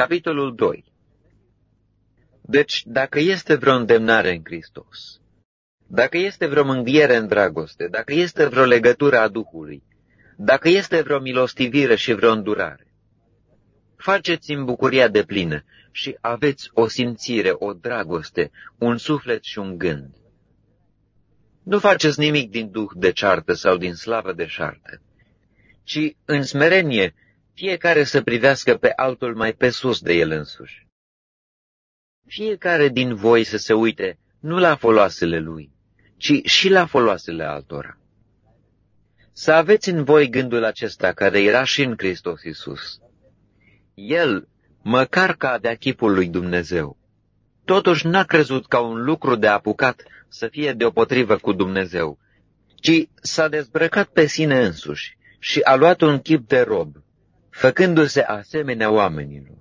Capitolul 2 Deci, dacă este vreo îndemnare în Hristos, dacă este vreo mânghiere în dragoste, dacă este vreo legătură a Duhului, dacă este vreo milostivire și vreo îndurare, faceți-mi bucuria de plină și aveți o simțire, o dragoste, un suflet și un gând. Nu faceți nimic din duh de ceartă sau din slavă de șartă, ci în smerenie fiecare să privească pe altul mai pe sus de el însuși. Fiecare din voi să se uite nu la foloasele lui, ci și la foloasele altora. Să aveți în voi gândul acesta care era și în Hristos Iisus. El, măcar că avea chipul lui Dumnezeu, totuși n-a crezut ca un lucru de apucat să fie deopotrivă cu Dumnezeu, ci s-a dezbrăcat pe sine însuși și a luat un chip de rob, făcându-se asemenea oamenilor.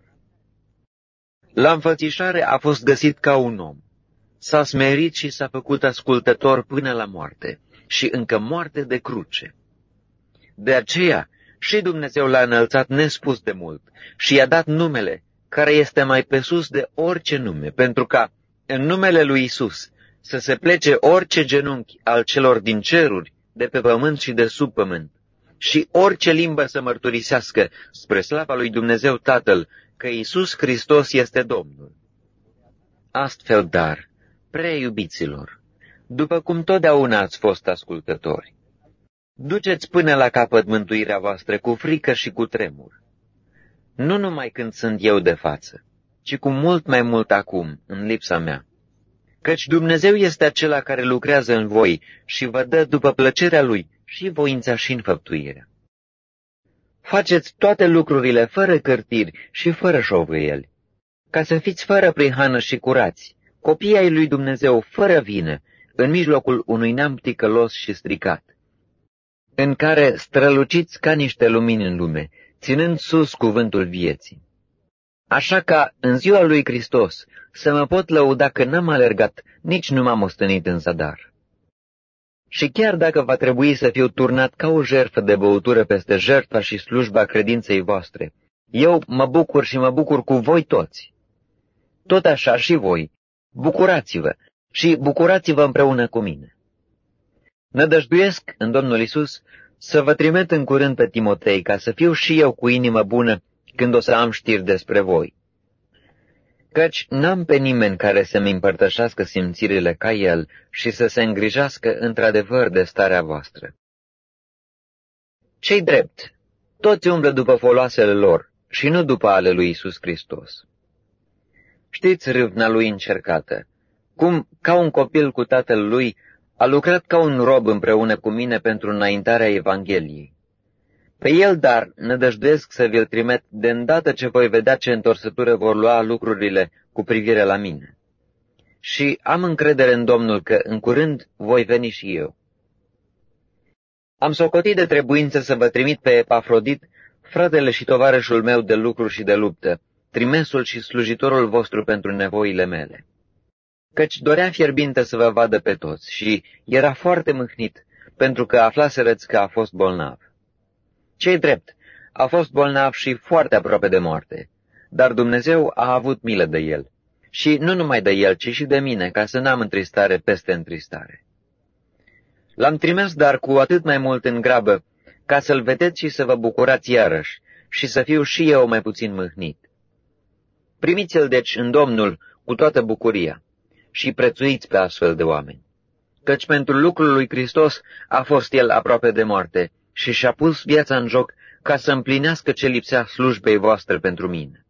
La înfățișare a fost găsit ca un om. S-a smerit și s-a făcut ascultător până la moarte și încă moarte de cruce. De aceea și Dumnezeu l-a înălțat nespus de mult și i-a dat numele care este mai pe sus de orice nume, pentru ca în numele lui Isus să se plece orice genunchi al celor din ceruri, de pe pământ și de sub pământ, și orice limbă să mărturisească spre slava lui Dumnezeu Tatăl că Isus Hristos este Domnul. Astfel, dar, preiubiților, după cum totdeauna ați fost ascultători, duceți până la capăt mântuirea voastră cu frică și cu tremur. Nu numai când sunt eu de față, ci cu mult mai mult acum, în lipsa mea. Căci Dumnezeu este acela care lucrează în voi și vă dă după plăcerea Lui și voința și înfăptuirea. Faceți toate lucrurile fără cârtiri și fără șovâieli, ca să fiți fără prihană și curați, copii ai lui Dumnezeu fără vină, în mijlocul unui neam ticălos și stricat, în care străluciți ca niște lumini în lume, ținând sus cuvântul vieții. Așa ca în ziua lui Hristos să mă pot lăuda că n-am alergat, nici nu m-am ostenit în zadar. Și chiar dacă va trebui să fiu turnat ca o jertfă de băutură peste jertfa și slujba credinței voastre, eu mă bucur și mă bucur cu voi toți. Tot așa și voi, bucurați-vă și bucurați-vă împreună cu mine. Nădăjduiesc în Domnul Isus să vă trimit în curând pe Timotei ca să fiu și eu cu inimă bună când o să am știri despre voi căci n-am pe nimeni care să-mi împărtășească simțirile ca el și să se îngrijească într-adevăr de starea voastră. Cei drept, toți umblă după foloasele lor și nu după ale lui Isus Hristos. Știți râvna lui încercată, cum, ca un copil cu tatăl lui, a lucrat ca un rob împreună cu mine pentru înaintarea Evangheliei. Pe el, dar, nădăjduiesc să vi-l trimet de îndată ce voi vedea ce întorsătură vor lua lucrurile cu privire la mine. Și am încredere în Domnul că în curând voi veni și eu. Am socotit de trebuință să vă trimit pe Epafrodit, fratele și tovarășul meu de lucru și de luptă, trimesul și slujitorul vostru pentru nevoile mele. Căci dorea fierbinte să vă vadă pe toți și era foarte mâhnit, pentru că aflaserăți că a fost bolnav. Cei drept, a fost bolnav și foarte aproape de moarte, dar Dumnezeu a avut milă de el. Și nu numai de el, ci și de mine, ca să n-am întristare peste întristare. L-am trimis dar cu atât mai mult în grabă, ca să-l vedeți și să vă bucurați iarăși, și să fiu și eu mai puțin mâhnit. Primiți-l deci în Domnul cu toată bucuria și prețuiți pe astfel de oameni, căci pentru lucrul lui Hristos a fost el aproape de moarte și și-a pus viața în joc ca să împlinească ce lipsea slujbei voastre pentru mine.